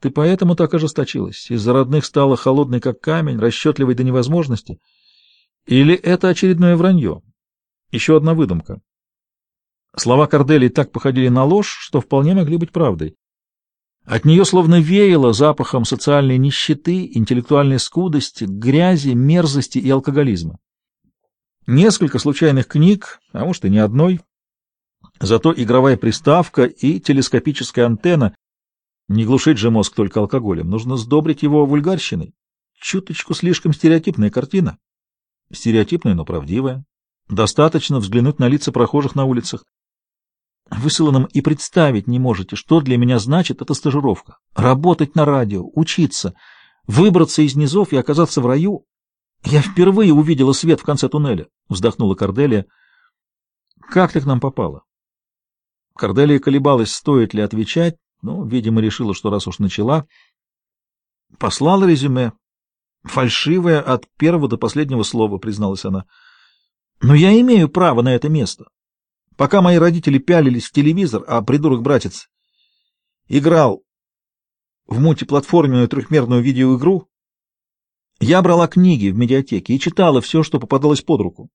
Ты поэтому так ожесточилась? Из-за родных стала холодной, как камень, расчетливой до невозможности? Или это очередное вранье? Еще одна выдумка. Слова Кордели так походили на ложь, что вполне могли быть правдой. От нее словно веяло запахом социальной нищеты, интеллектуальной скудости, грязи, мерзости и алкоголизма. Несколько случайных книг, а может и не одной, зато игровая приставка и телескопическая антенна. Не глушить же мозг только алкоголем, нужно сдобрить его вульгарщиной. Чуточку слишком стереотипная картина. Стереотипная, но правдивая. Достаточно взглянуть на лица прохожих на улицах. Вы и представить не можете, что для меня значит эта стажировка. Работать на радио, учиться, выбраться из низов и оказаться в раю. Я впервые увидела свет в конце туннеля, вздохнула Корделия. Как ты к нам попала? Корделия колебалась, стоит ли отвечать, но, видимо, решила, что раз уж начала. Послала резюме. Фальшивое от первого до последнего слова, призналась она. Но я имею право на это место. Пока мои родители пялились в телевизор, а придурок-братец играл в мультиплатформенную трехмерную видеоигру, я брала книги в медиатеке и читала все, что попадалось под руку.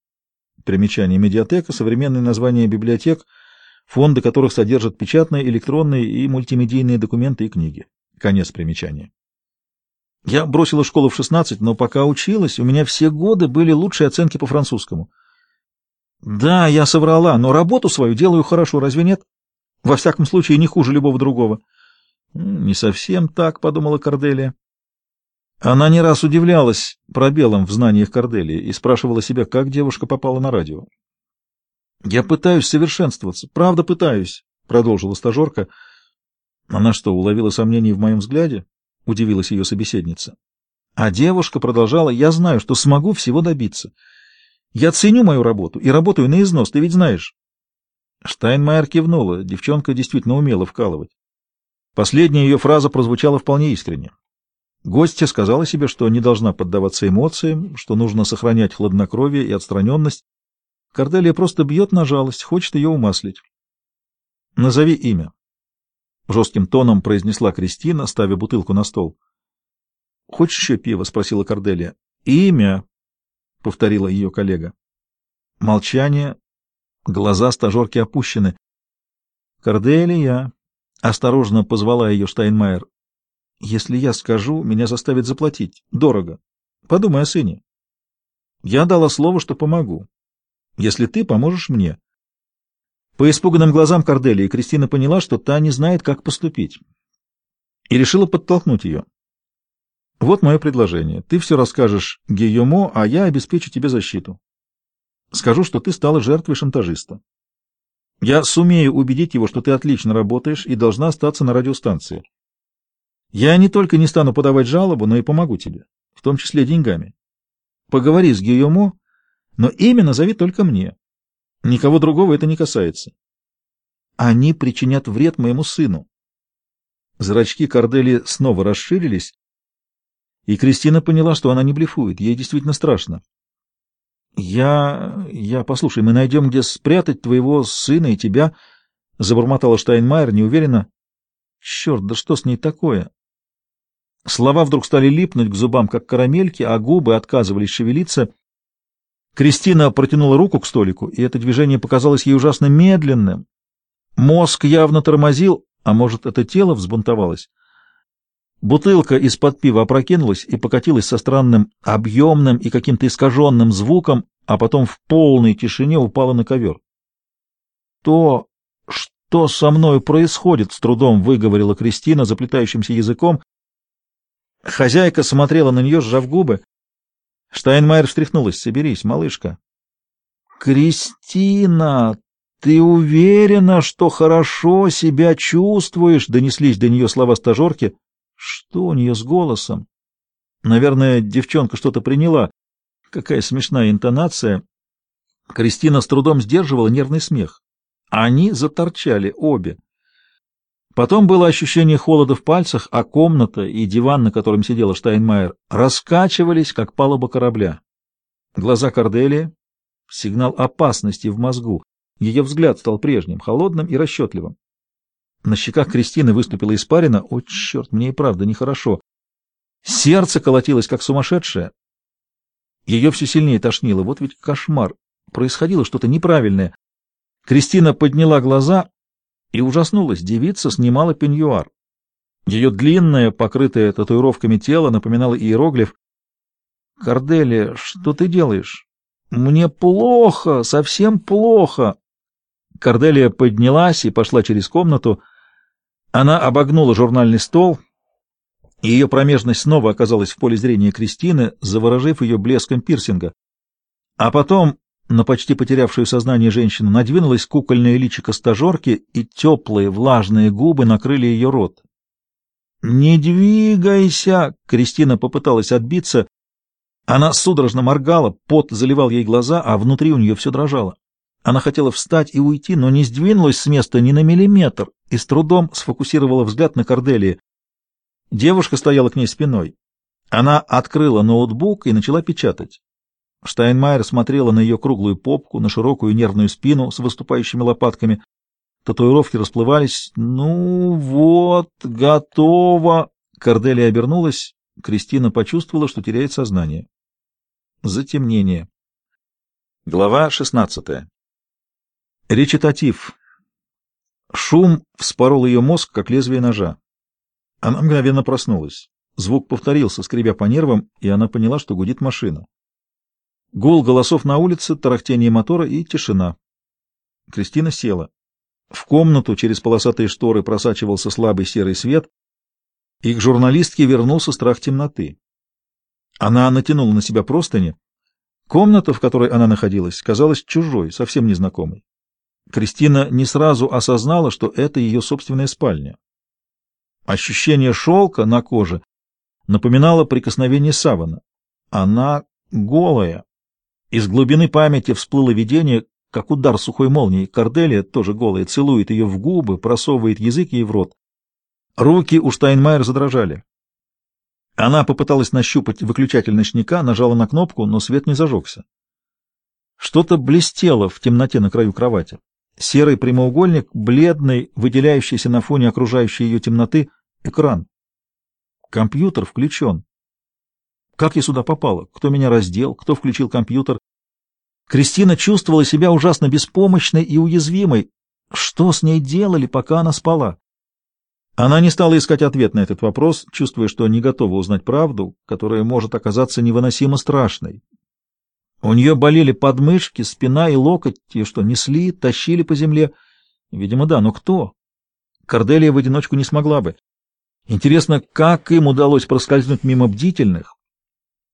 Примечание медиатека — современное название библиотек, фонды которых содержат печатные, электронные и мультимедийные документы и книги. Конец примечания. Я бросила школу в 16, но пока училась, у меня все годы были лучшие оценки по французскому — да, я соврала, но работу свою делаю хорошо, разве нет? Во всяком случае, не хуже любого другого. Не совсем так, подумала Корделия. Она не раз удивлялась пробелом в знаниях Корделии и спрашивала себя, как девушка попала на радио. «Я пытаюсь совершенствоваться, правда пытаюсь», — продолжила стажерка. «Она что, уловила сомнений в моем взгляде?» — удивилась ее собеседница. А девушка продолжала, «Я знаю, что смогу всего добиться». Я ценю мою работу и работаю на износ, ты ведь знаешь. Штайнмайер кивнула, девчонка действительно умела вкалывать. Последняя ее фраза прозвучала вполне искренне. Гостья сказала себе, что не должна поддаваться эмоциям, что нужно сохранять хладнокровие и отстраненность. Корделия просто бьет на жалость, хочет ее умаслить. — Назови имя. — жестким тоном произнесла Кристина, ставя бутылку на стол. — Хочешь еще пиво? — спросила Корделия. — Имя, — повторила ее коллега. Молчание, глаза стажерки опущены. «Корделия!» — осторожно позвала ее Штайнмайер. «Если я скажу, меня заставят заплатить. Дорого. Подумай о сыне. Я дала слово, что помогу. Если ты поможешь мне». По испуганным глазам Корделии Кристина поняла, что та не знает, как поступить, и решила подтолкнуть ее. Вот мое предложение. Ты все расскажешь Гийомо, а я обеспечу тебе защиту. Скажу, что ты стала жертвой шантажиста. Я сумею убедить его, что ты отлично работаешь и должна остаться на радиостанции. Я не только не стану подавать жалобу, но и помогу тебе, в том числе деньгами. Поговори с Гийомо, но имя назови только мне. Никого другого это не касается. Они причинят вред моему сыну. Зрачки Кордели снова расширились, и Кристина поняла, что она не блефует, ей действительно страшно. «Я... я... Послушай, мы найдем, где спрятать твоего сына и тебя», — забормотала Штайнмайер неуверенно. «Черт, да что с ней такое?» Слова вдруг стали липнуть к зубам, как карамельки, а губы отказывались шевелиться. Кристина протянула руку к столику, и это движение показалось ей ужасно медленным. Мозг явно тормозил, а может, это тело взбунтовалось. Бутылка из-под пива опрокинулась и покатилась со странным объемным и каким-то искаженным звуком, а потом в полной тишине упала на ковер. «То, что со мной происходит?» — с трудом выговорила Кристина заплетающимся языком. Хозяйка смотрела на нее, сжав губы. Штайнмайер встряхнулась. «Соберись, малышка». «Кристина, ты уверена, что хорошо себя чувствуешь?» — донеслись до нее слова стажерки. Что у нее с голосом? Наверное, девчонка что-то приняла. Какая смешная интонация. Кристина с трудом сдерживала нервный смех. Они заторчали обе. Потом было ощущение холода в пальцах, а комната и диван, на котором сидела Штайнмайер, раскачивались, как палуба корабля. Глаза Корделии — сигнал опасности в мозгу. Ее взгляд стал прежним, холодным и расчетливым. На щеках Кристины выступила испарина. О, черт, мне и правда нехорошо. Сердце колотилось, как сумасшедшее. Ее все сильнее тошнило. Вот ведь кошмар. Происходило что-то неправильное. Кристина подняла глаза и ужаснулась. Девица снимала пеньюар. Ее длинное, покрытое татуировками тело напоминало иероглиф. «Корделия, что ты делаешь?» «Мне плохо, совсем плохо!» Корделия поднялась и пошла через комнату. Она обогнула журнальный стол, и ее промежность снова оказалась в поле зрения Кристины, заворожив ее блеском пирсинга. А потом на почти потерявшую сознание женщину надвинулась кукольное личико стажерки, и теплые влажные губы накрыли ее рот. «Не двигайся!» — Кристина попыталась отбиться. Она судорожно моргала, пот заливал ей глаза, а внутри у нее все дрожало. Она хотела встать и уйти, но не сдвинулась с места ни на миллиметр и с трудом сфокусировала взгляд на Корделии. Девушка стояла к ней спиной. Она открыла ноутбук и начала печатать. Штайнмайер смотрела на ее круглую попку, на широкую нервную спину с выступающими лопатками. Татуировки расплывались. «Ну вот, готово!» Корделия обернулась. Кристина почувствовала, что теряет сознание. Затемнение. Глава шестнадцатая. Речитатив. Шум вспорол ее мозг, как лезвие ножа. Она мгновенно проснулась. Звук повторился, скребя по нервам, и она поняла, что гудит машина. Гул голосов на улице, тарахтение мотора и тишина. Кристина села. В комнату через полосатые шторы просачивался слабый серый свет, и к журналистке вернулся страх темноты. Она натянула на себя простыни. Комната, в которой она находилась, казалась чужой, совсем незнакомой. Кристина не сразу осознала, что это ее собственная спальня. Ощущение шелка на коже напоминало прикосновение савана. Она голая. Из глубины памяти всплыло видение, как удар сухой молнии. Корделия, тоже голая, целует ее в губы, просовывает язык ей в рот. Руки у Штайнмайер задрожали. Она попыталась нащупать выключатель ночника, нажала на кнопку, но свет не зажегся. Что-то блестело в темноте на краю кровати. Серый прямоугольник, бледный, выделяющийся на фоне окружающей ее темноты, экран. Компьютер включен. Как я сюда попала? Кто меня раздел? Кто включил компьютер? Кристина чувствовала себя ужасно беспомощной и уязвимой. Что с ней делали, пока она спала? Она не стала искать ответ на этот вопрос, чувствуя, что не готова узнать правду, которая может оказаться невыносимо страшной. У нее болели подмышки, спина и локоть, ее что, несли, тащили по земле? Видимо, да, но кто? Корделия в одиночку не смогла бы. Интересно, как им удалось проскользнуть мимо бдительных,